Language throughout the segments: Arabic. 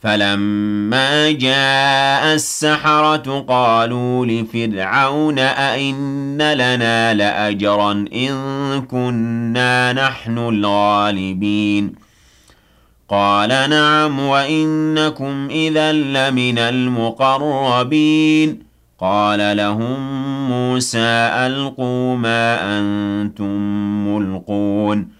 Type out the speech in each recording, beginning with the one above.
فلما جاء السحرة قالوا لفرعون أئن لنا لأجرا إن كنا نحن الغالبين قال نعم وإنكم إذا لمن المقربين قال لهم موسى ألقوا ما أنتم ملقون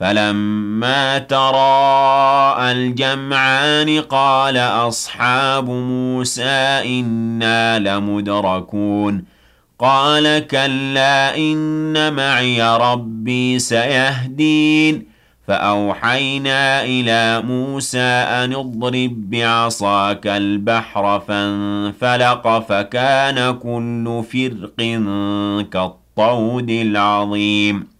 فلما تراءى الجمعان قال أصحاب موسى إنا لمدركون. قال كلا إن معي ربي سيهدين. فأوحينا إلى موسى أن اضرب بعصاك البحر فانفلق فكان كل فرق كالطود العظيم.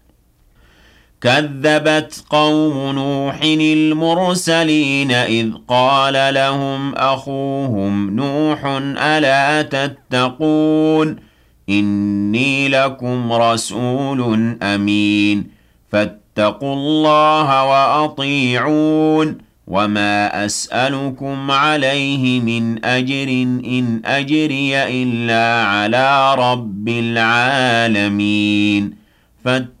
كذبت قوم نوح المرسلين إذ قال لهم أخوهم نوح ألا تتقون إني لكم رسول أمين فاتقوا الله وأطيعون وما أسألكم عليه من أجر إن أجري إلا على رب العالمين فاتقوا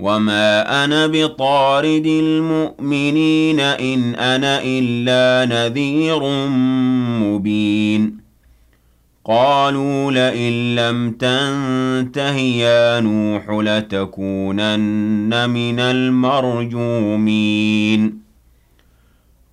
وما أنا بطارد المؤمنين إن أنا إلا نذير مبين قالوا لئن لم تنته يا نوح لتكونن من المرجومين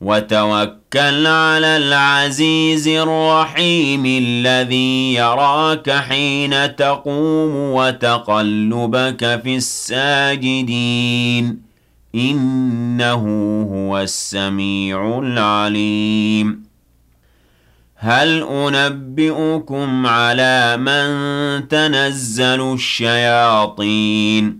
وتوكل على العزيز الرحيم الذي يراك حين تقوم وتقلبك في الساجدين. إنه هو السميع العليم. هل أنبئكم على من تنزل الشياطين؟